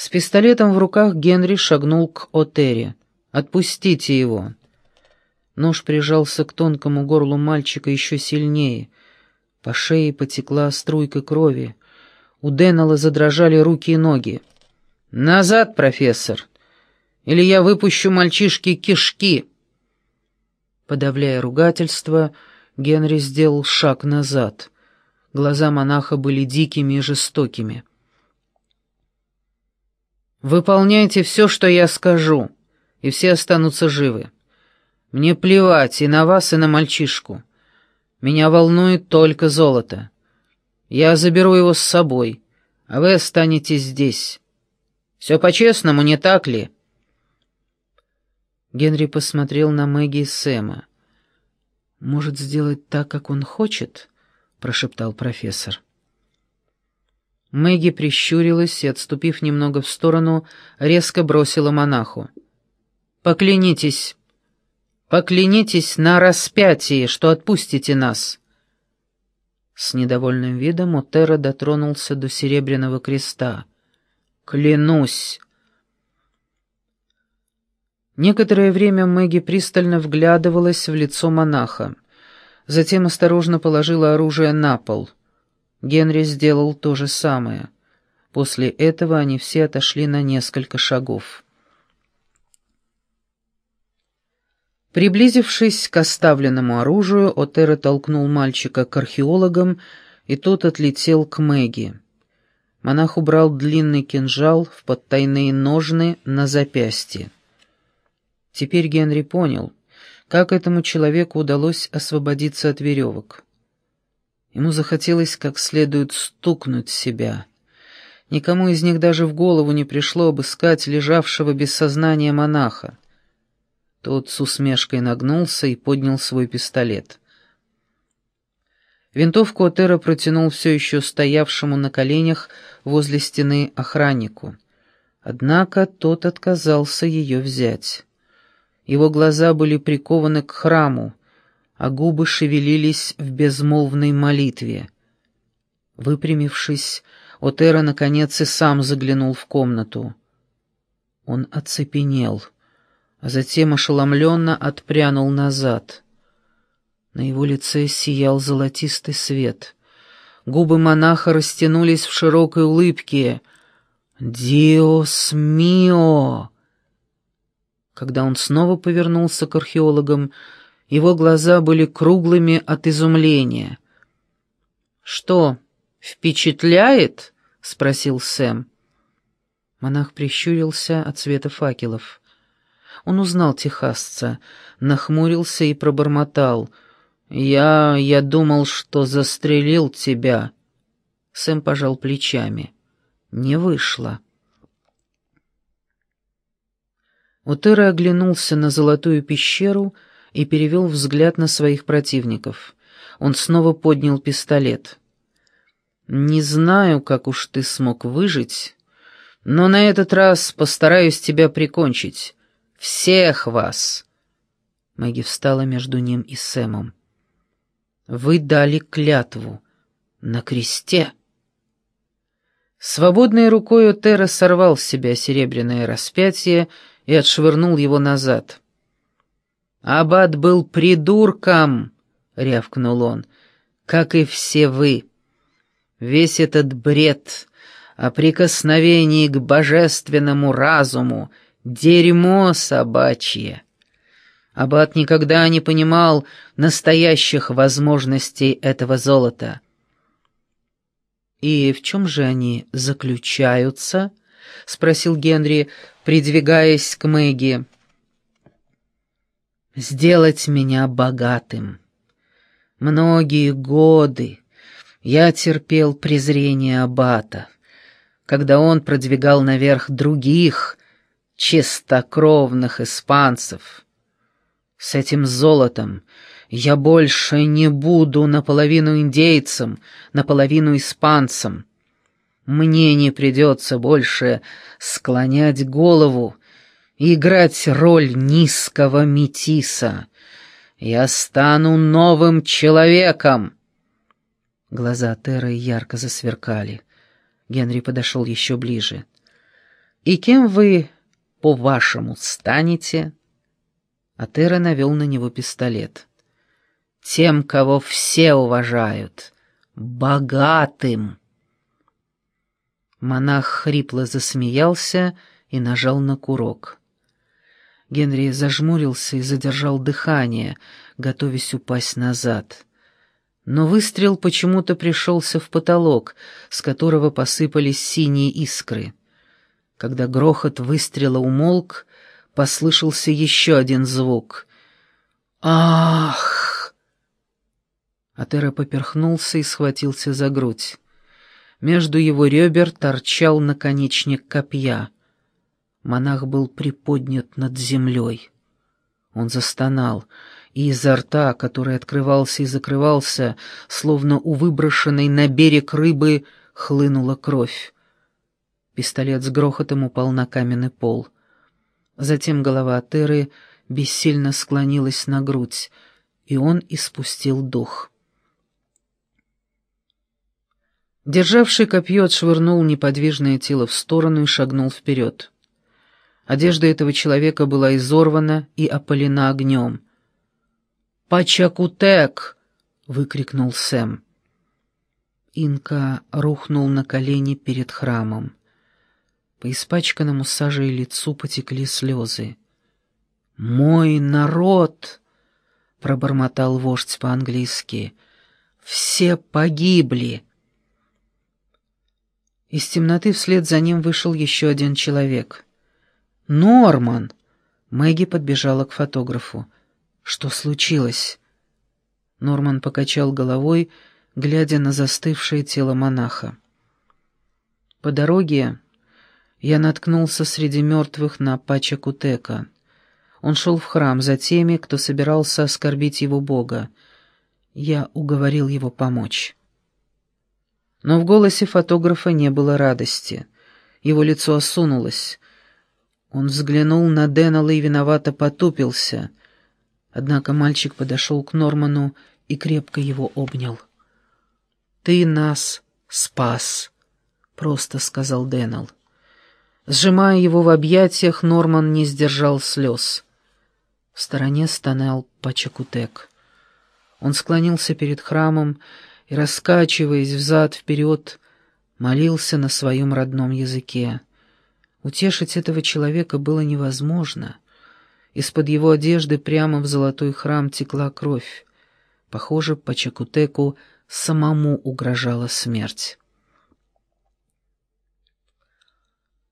С пистолетом в руках Генри шагнул к Отере. «Отпустите его!» Нож прижался к тонкому горлу мальчика еще сильнее. По шее потекла струйка крови. У Деннелла задрожали руки и ноги. «Назад, профессор! Или я выпущу мальчишке кишки!» Подавляя ругательство, Генри сделал шаг назад. Глаза монаха были дикими и жестокими. «Выполняйте все, что я скажу, и все останутся живы. Мне плевать и на вас, и на мальчишку. Меня волнует только золото. Я заберу его с собой, а вы останетесь здесь. Все по-честному, не так ли?» Генри посмотрел на Мэгги и Сэма. «Может сделать так, как он хочет?» — прошептал профессор. Мэгги прищурилась и, отступив немного в сторону, резко бросила монаху. «Поклянитесь, поклянитесь на распятие, что отпустите нас». С недовольным видом Отера дотронулся до серебряного креста. «Клянусь!» Некоторое время Мэгги пристально вглядывалась в лицо монаха. Затем осторожно положила оружие на пол — Генри сделал то же самое. После этого они все отошли на несколько шагов. Приблизившись к оставленному оружию, Отера толкнул мальчика к археологам, и тот отлетел к Мэгги. Монах убрал длинный кинжал в подтайные ножны на запястье. Теперь Генри понял, как этому человеку удалось освободиться от веревок. Ему захотелось как следует стукнуть себя. Никому из них даже в голову не пришло обыскать лежавшего без сознания монаха. Тот с усмешкой нагнулся и поднял свой пистолет. Винтовку Отера протянул все еще стоявшему на коленях возле стены охраннику. Однако тот отказался ее взять. Его глаза были прикованы к храму, а губы шевелились в безмолвной молитве. Выпрямившись, Отера наконец и сам заглянул в комнату. Он оцепенел, а затем ошеломленно отпрянул назад. На его лице сиял золотистый свет. Губы монаха растянулись в широкой улыбке. «Диос мио!» Когда он снова повернулся к археологам, его глаза были круглыми от изумления. «Что, впечатляет?» — спросил Сэм. Монах прищурился от света факелов. Он узнал техасца, нахмурился и пробормотал. «Я... я думал, что застрелил тебя». Сэм пожал плечами. «Не вышло». Утера оглянулся на золотую пещеру — и перевел взгляд на своих противников. Он снова поднял пистолет. «Не знаю, как уж ты смог выжить, но на этот раз постараюсь тебя прикончить. Всех вас!» Мэгги встала между ним и Сэмом. «Вы дали клятву на кресте». Свободной рукой Отера сорвал с себя серебряное распятие и отшвырнул его назад. «Аббат был придурком!» — рявкнул он. «Как и все вы. Весь этот бред о прикосновении к божественному разуму — дерьмо собачье!» Аббат никогда не понимал настоящих возможностей этого золота. «И в чем же они заключаются?» — спросил Генри, придвигаясь к Мэгги сделать меня богатым. Многие годы я терпел презрение аббата, когда он продвигал наверх других чистокровных испанцев. С этим золотом я больше не буду наполовину индейцем, наполовину испанцем. Мне не придется больше склонять голову играть роль низкого метиса. Я стану новым человеком!» Глаза Терры ярко засверкали. Генри подошел еще ближе. И кем вы, по-вашему, станете?» Атера навел на него пистолет. «Тем, кого все уважают. Богатым!» Монах хрипло засмеялся и нажал на курок. Генри зажмурился и задержал дыхание, готовясь упасть назад. Но выстрел почему-то пришелся в потолок, с которого посыпались синие искры. Когда грохот выстрела умолк, послышался еще один звук. «Ах!» Атера поперхнулся и схватился за грудь. Между его ребер торчал наконечник копья. Монах был приподнят над землей. Он застонал, и изо рта, который открывался и закрывался, словно у выброшенной на берег рыбы, хлынула кровь. Пистолет с грохотом упал на каменный пол. Затем голова Атеры бессильно склонилась на грудь, и он испустил дух. Державший копье отшвырнул неподвижное тело в сторону и шагнул вперед. Одежда этого человека была изорвана и опалена огнем. «Пачакутек!» — выкрикнул Сэм. Инка рухнул на колени перед храмом. По испачканному сажей лицу потекли слезы. «Мой народ!» — пробормотал вождь по-английски. «Все погибли!» Из темноты вслед за ним вышел еще один человек. «Норман!» Мэгги подбежала к фотографу. «Что случилось?» Норман покачал головой, глядя на застывшее тело монаха. По дороге я наткнулся среди мертвых на Пача Кутека. Он шел в храм за теми, кто собирался оскорбить его бога. Я уговорил его помочь. Но в голосе фотографа не было радости. Его лицо осунулось. Он взглянул на Деннелла и виновато потупился. Однако мальчик подошел к Норману и крепко его обнял. «Ты нас спас», — просто сказал Деннелл. Сжимая его в объятиях, Норман не сдержал слез. В стороне стонал Пачакутек. Он склонился перед храмом и, раскачиваясь взад-вперед, молился на своем родном языке. Утешить этого человека было невозможно. Из-под его одежды прямо в золотой храм текла кровь. Похоже, Пачакутеку самому угрожала смерть.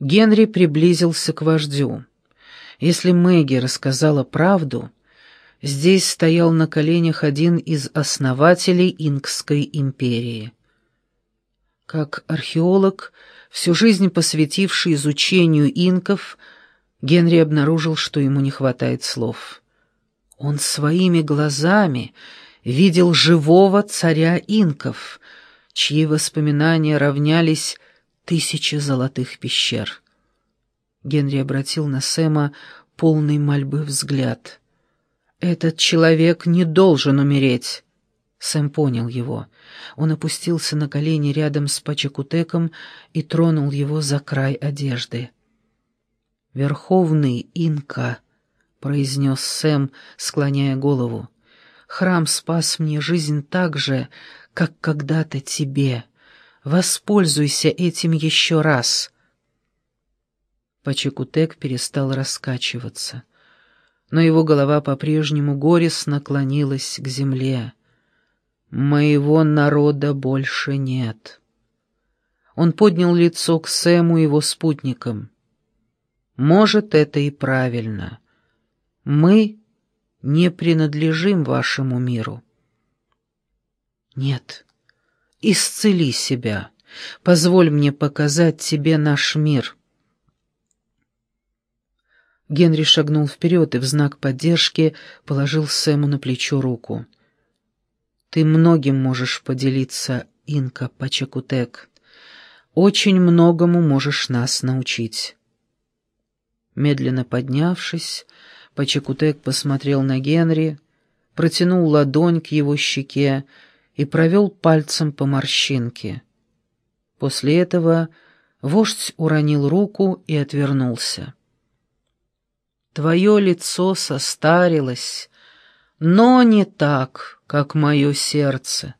Генри приблизился к вождю. Если Мэгги рассказала правду, здесь стоял на коленях один из основателей Инкской империи. Как археолог, всю жизнь посвятивший изучению инков, Генри обнаружил, что ему не хватает слов. Он своими глазами видел живого царя инков, чьи воспоминания равнялись тысяче золотых пещер. Генри обратил на Сэма полный мольбы взгляд. «Этот человек не должен умереть!» Сэм понял его. Он опустился на колени рядом с Пачакутеком и тронул его за край одежды. «Верховный инка», — произнес Сэм, склоняя голову, — «храм спас мне жизнь так же, как когда-то тебе. Воспользуйся этим еще раз». Пачакутек перестал раскачиваться, но его голова по-прежнему горестно клонилась к земле. «Моего народа больше нет». Он поднял лицо к Сэму и его спутникам. «Может, это и правильно. Мы не принадлежим вашему миру». «Нет, исцели себя. Позволь мне показать тебе наш мир». Генри шагнул вперед и в знак поддержки положил Сэму на плечо руку. «Ты многим можешь поделиться, Инка Пачакутек. Очень многому можешь нас научить». Медленно поднявшись, Пачакутек посмотрел на Генри, протянул ладонь к его щеке и провел пальцем по морщинке. После этого Вождь уронил руку и отвернулся. «Твое лицо состарилось, но не так, как мое сердце».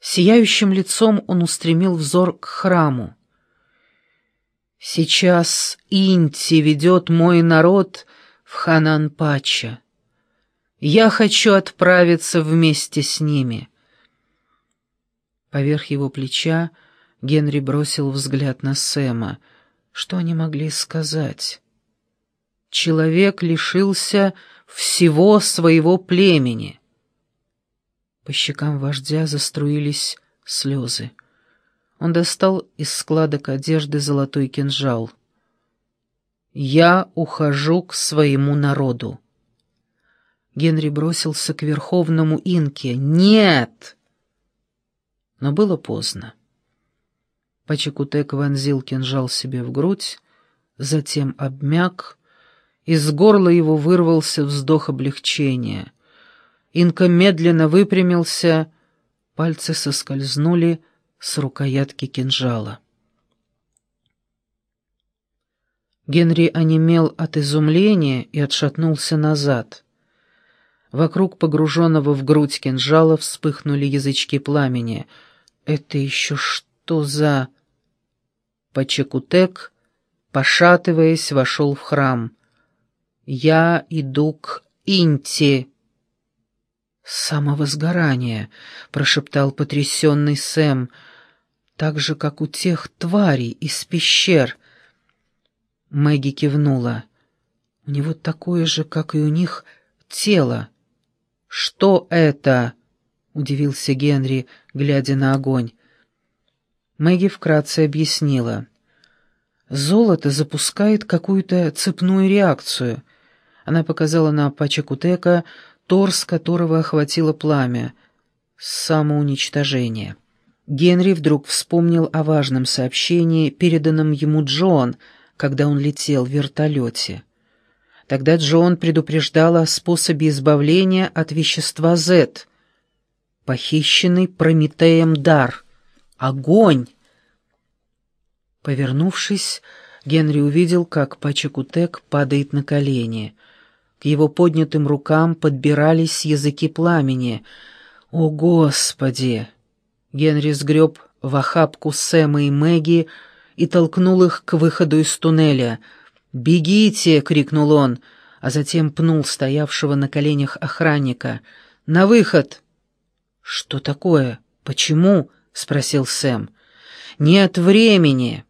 Сияющим лицом он устремил взор к храму. «Сейчас Инти ведет мой народ в Ханан-Пача. Я хочу отправиться вместе с ними». Поверх его плеча Генри бросил взгляд на Сэма. Что они могли сказать? Человек лишился всего своего племени. По щекам вождя заструились слезы. Он достал из складок одежды золотой кинжал. «Я ухожу к своему народу». Генри бросился к верховному инке. «Нет!» Но было поздно. Пачекутек вонзил кинжал себе в грудь, затем обмяк, из горла его вырвался вздох облегчения — Инка медленно выпрямился, пальцы соскользнули с рукоятки кинжала. Генри онемел от изумления и отшатнулся назад. Вокруг погруженного в грудь кинжала вспыхнули язычки пламени. «Это еще что за...» Пачекутек, пошатываясь, вошел в храм. «Я иду к Инте», «Самовозгорание», — прошептал потрясенный Сэм, — «так же, как у тех тварей из пещер». Мэгги кивнула. «У него такое же, как и у них, тело». «Что это?» — удивился Генри, глядя на огонь. Мэгги вкратце объяснила. «Золото запускает какую-то цепную реакцию». Она показала на Пачакутека, торс которого охватило пламя. Самоуничтожение. Генри вдруг вспомнил о важном сообщении, переданном ему Джон, когда он летел в вертолете. Тогда Джон предупреждал о способе избавления от вещества Z. Похищенный Прометеем дар. Огонь! Повернувшись, Генри увидел, как Пачекутек падает на колени — к его поднятым рукам подбирались языки пламени. «О, Господи!» Генри сгреб в охапку Сэма и Мэгги и толкнул их к выходу из туннеля. «Бегите!» — крикнул он, а затем пнул стоявшего на коленях охранника. «На выход!» «Что такое? Почему?» — спросил Сэм. «Нет времени!»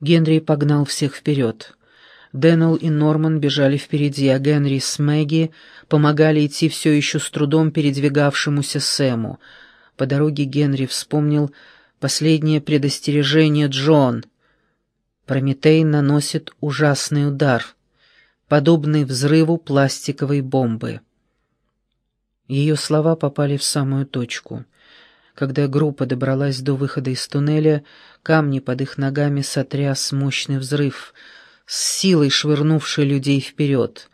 Генри погнал всех вперед. Дэннел и Норман бежали впереди, а Генри с Мэгги помогали идти все еще с трудом передвигавшемуся Сэму. По дороге Генри вспомнил последнее предостережение Джон. Прометей наносит ужасный удар, подобный взрыву пластиковой бомбы. Ее слова попали в самую точку. Когда группа добралась до выхода из туннеля, камни под их ногами сотряс мощный взрыв — с силой швырнувший людей вперед.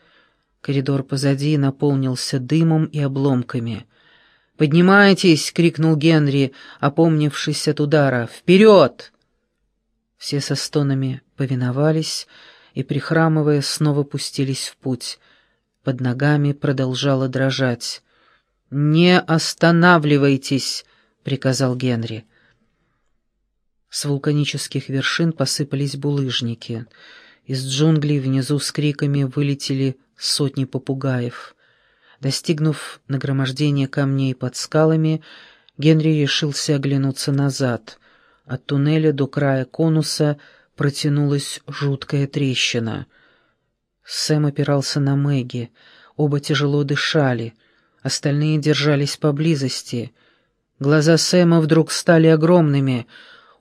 Коридор позади наполнился дымом и обломками. «Поднимайтесь!» — крикнул Генри, опомнившись от удара. «Вперед!» Все со стонами повиновались и, прихрамывая, снова пустились в путь. Под ногами продолжало дрожать. «Не останавливайтесь!» — приказал Генри. С вулканических вершин посыпались булыжники — из джунглей внизу с криками вылетели сотни попугаев. Достигнув нагромождения камней под скалами, Генри решился оглянуться назад. От туннеля до края конуса протянулась жуткая трещина. Сэм опирался на Мэгги. Оба тяжело дышали. Остальные держались поблизости. Глаза Сэма вдруг стали огромными.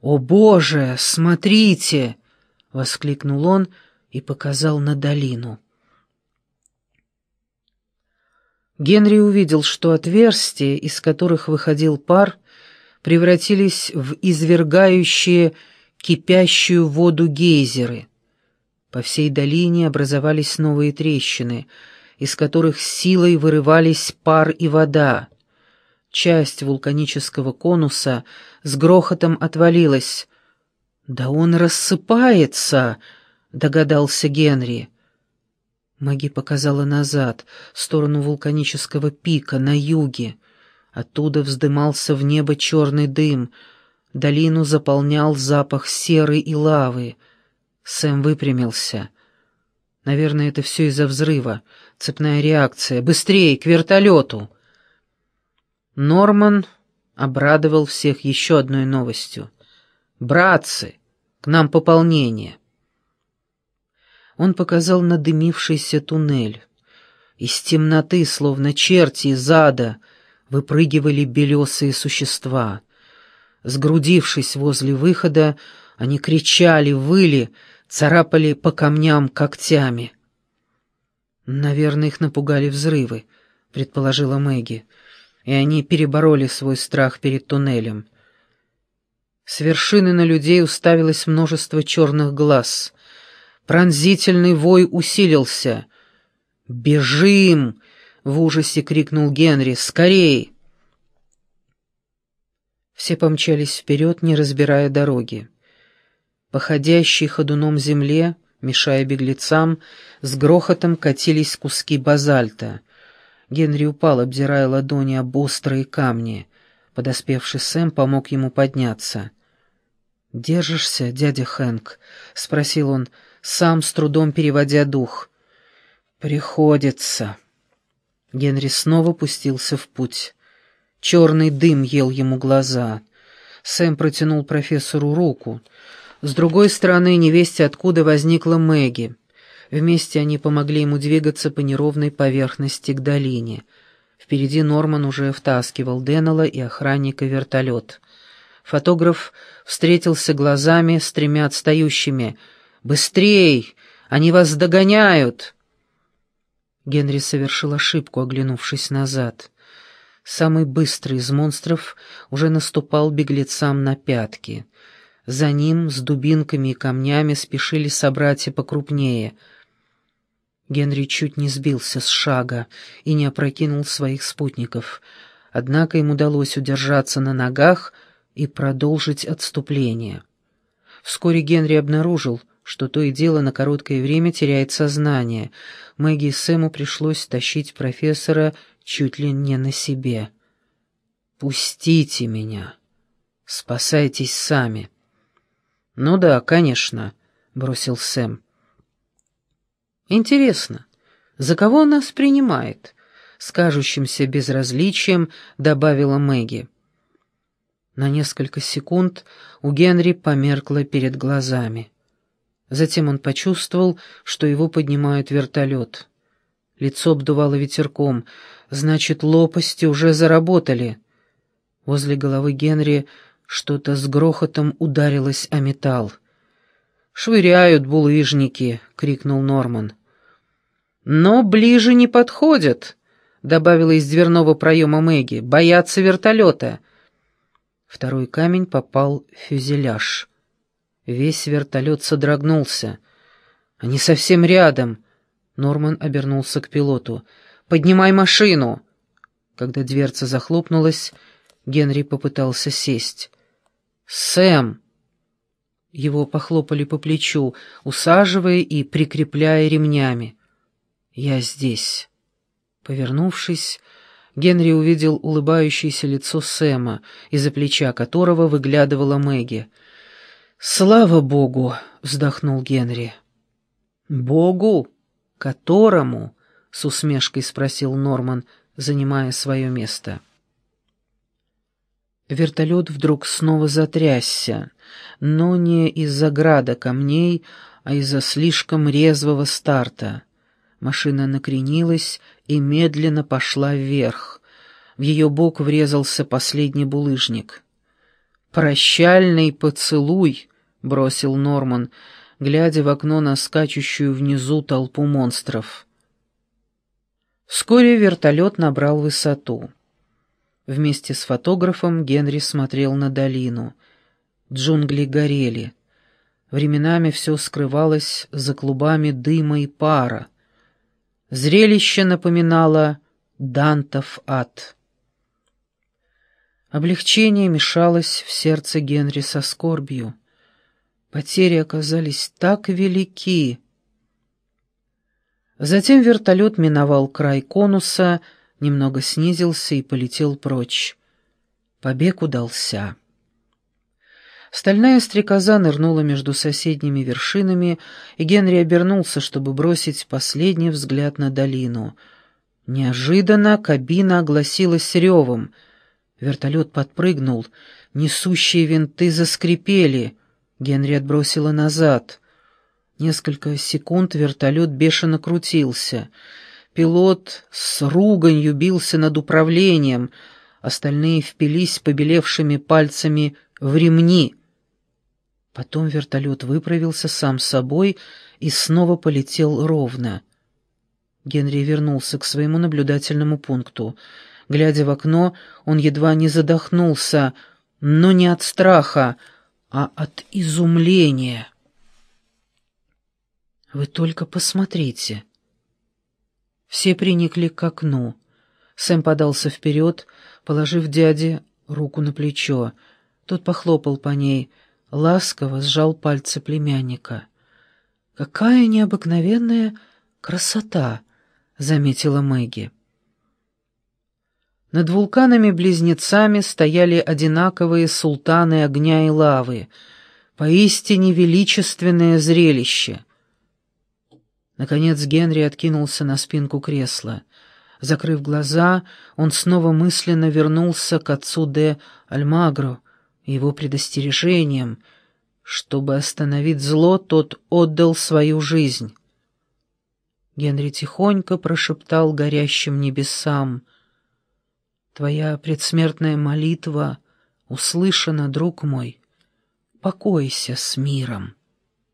«О, Боже, смотрите!» — воскликнул он и показал на долину. Генри увидел, что отверстия, из которых выходил пар, превратились в извергающие кипящую воду гейзеры. По всей долине образовались новые трещины, из которых силой вырывались пар и вода. Часть вулканического конуса с грохотом отвалилась. «Да он рассыпается!» — догадался Генри. Маги показала назад, в сторону вулканического пика на юге. Оттуда вздымался в небо черный дым. Долину заполнял запах серы и лавы. Сэм выпрямился. Наверное, это все из-за взрыва. Цепная реакция. Быстрее, к вертолету! Норман обрадовал всех еще одной новостью. «Братцы, к нам пополнение!» Он показал надымившийся туннель. Из темноты, словно черти из ада, выпрыгивали белесые существа. Сгрудившись возле выхода, они кричали, выли, царапали по камням когтями. «Наверное, их напугали взрывы», — предположила Мэгги, и они перебороли свой страх перед туннелем. С вершины на людей уставилось множество черных глаз. Пронзительный вой усилился. «Бежим!» — в ужасе крикнул Генри. «Скорей!» Все помчались вперед, не разбирая дороги. По ходящей ходуном земле, мешая беглецам, с грохотом катились куски базальта. Генри упал, обдирая ладони об острые камни. Подоспевший Сэм помог ему подняться. «Держишься, дядя Хэнк?» — спросил он, сам с трудом переводя дух. «Приходится». Генри снова пустился в путь. Черный дым ел ему глаза. Сэм протянул профессору руку. С другой стороны, невесте откуда возникла Мэгги. Вместе они помогли ему двигаться по неровной поверхности к долине. Впереди Норман уже втаскивал Деннелла и охранника вертолет. Фотограф встретился глазами с тремя отстающими. «Быстрей! Они вас догоняют!» Генри совершил ошибку, оглянувшись назад. Самый быстрый из монстров уже наступал беглецам на пятки. За ним с дубинками и камнями спешили собратья покрупнее. Генри чуть не сбился с шага и не опрокинул своих спутников. Однако им удалось удержаться на ногах и продолжить отступление. Вскоре Генри обнаружил, что то и дело на короткое время теряет сознание. Мэгги и Сэму пришлось тащить профессора чуть ли не на себе. «Пустите меня! Спасайтесь сами!» «Ну да, конечно», — бросил Сэм. «Интересно, за кого нас принимает?» — с безразличием добавила Мэгги. На несколько секунд у Генри померкло перед глазами. Затем он почувствовал, что его поднимают вертолет. Лицо обдувало ветерком, значит, лопасти уже заработали. Возле головы Генри что-то с грохотом ударилось о металл. «Швыряют булыжники!» — крикнул Норман. «Но ближе не подходят!» — добавила из дверного проема Мэгги. «Боятся вертолета!» Второй камень попал в фюзеляж. Весь вертолет содрогнулся. «Они совсем рядом!» Норман обернулся к пилоту. «Поднимай машину!» Когда дверца захлопнулась, Генри попытался сесть. «Сэм!» Его похлопали по плечу, усаживая и прикрепляя ремнями. «Я здесь». Повернувшись, Генри увидел улыбающееся лицо Сэма, из-за плеча которого выглядывала Мэгги. «Слава Богу!» — вздохнул Генри. «Богу? Которому?» — с усмешкой спросил Норман, занимая свое место. Вертолет вдруг снова затрясся, но не из-за града камней, а из-за слишком резвого старта. Машина накренилась и медленно пошла вверх. В ее бок врезался последний булыжник. «Прощальный поцелуй!» — бросил Норман, глядя в окно на скачущую внизу толпу монстров. Вскоре вертолет набрал высоту. Вместе с фотографом Генри смотрел на долину. Джунгли горели. Временами все скрывалось за клубами дыма и пара. Зрелище напоминало Дантов ад. Облегчение мешалось в сердце Генри со скорбью. Потери оказались так велики. Затем вертолет миновал край конуса, немного снизился и полетел прочь. Побег удался. Стальная стрекоза нырнула между соседними вершинами, и Генри обернулся, чтобы бросить последний взгляд на долину. Неожиданно кабина огласилась ревом. Вертолет подпрыгнул, несущие винты заскрипели. Генри отбросило назад. Несколько секунд вертолет бешено крутился. Пилот с руганью бился над управлением, остальные впились побелевшими пальцами в ремни. Потом вертолет выправился сам собой и снова полетел ровно. Генри вернулся к своему наблюдательному пункту. Глядя в окно, он едва не задохнулся, но не от страха, а от изумления. «Вы только посмотрите!» Все приникли к окну. Сэм подался вперед, положив дяде руку на плечо. Тот похлопал по ней, ласково сжал пальцы племянника. «Какая необыкновенная красота!» — заметила Мэгги. Над вулканами-близнецами стояли одинаковые султаны огня и лавы. Поистине величественное зрелище. Наконец Генри откинулся на спинку кресла. Закрыв глаза, он снова мысленно вернулся к отцу де Альмагро его предостережением. Чтобы остановить зло, тот отдал свою жизнь. Генри тихонько прошептал горящим небесам — Твоя предсмертная молитва услышана, друг мой. Покойся с миром.